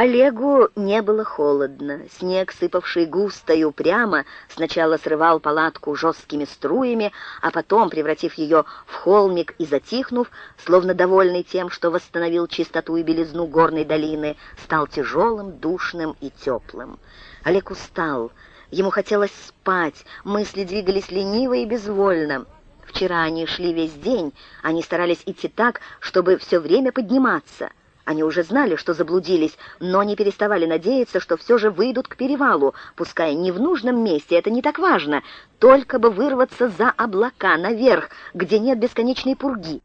Олегу не было холодно. Снег, сыпавший густо и упрямо, сначала срывал палатку жесткими струями, а потом, превратив ее в холмик и затихнув, словно довольный тем, что восстановил чистоту и белизну горной долины, стал тяжелым, душным и теплым. Олег устал. Ему хотелось спать, мысли двигались лениво и безвольно. Вчера они шли весь день, они старались идти так, чтобы все время подниматься — они уже знали, что заблудились, но не переставали надеяться, что все же выйдут к перевалу, пускай не в нужном месте, это не так важно, только бы вырваться за облака, наверх, где нет бесконечной пурги.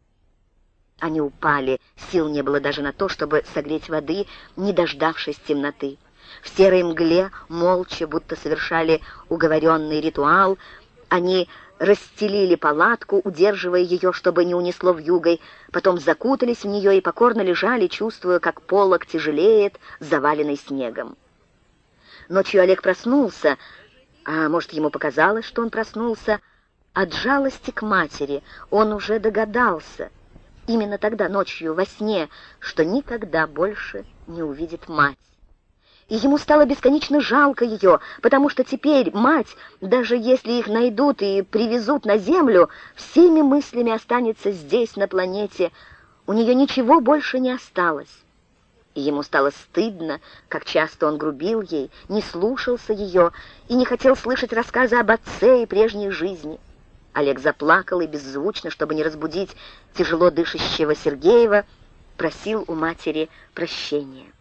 Они упали, сил не было даже на то, чтобы согреть воды, не дождавшись темноты. В серой мгле, молча, будто совершали уговоренный ритуал, они расстелили палатку, удерживая ее, чтобы не унесло вьюгой, потом закутались в нее и покорно лежали, чувствуя, как полог тяжелеет, заваленный снегом. Ночью Олег проснулся, а может, ему показалось, что он проснулся, от жалости к матери. Он уже догадался, именно тогда, ночью, во сне, что никогда больше не увидит мать и ему стало бесконечно жалко ее, потому что теперь мать, даже если их найдут и привезут на землю, всеми мыслями останется здесь, на планете. У нее ничего больше не осталось. И ему стало стыдно, как часто он грубил ей, не слушался ее и не хотел слышать рассказы об отце и прежней жизни. Олег заплакал и беззвучно, чтобы не разбудить тяжело дышащего Сергеева, просил у матери прощения.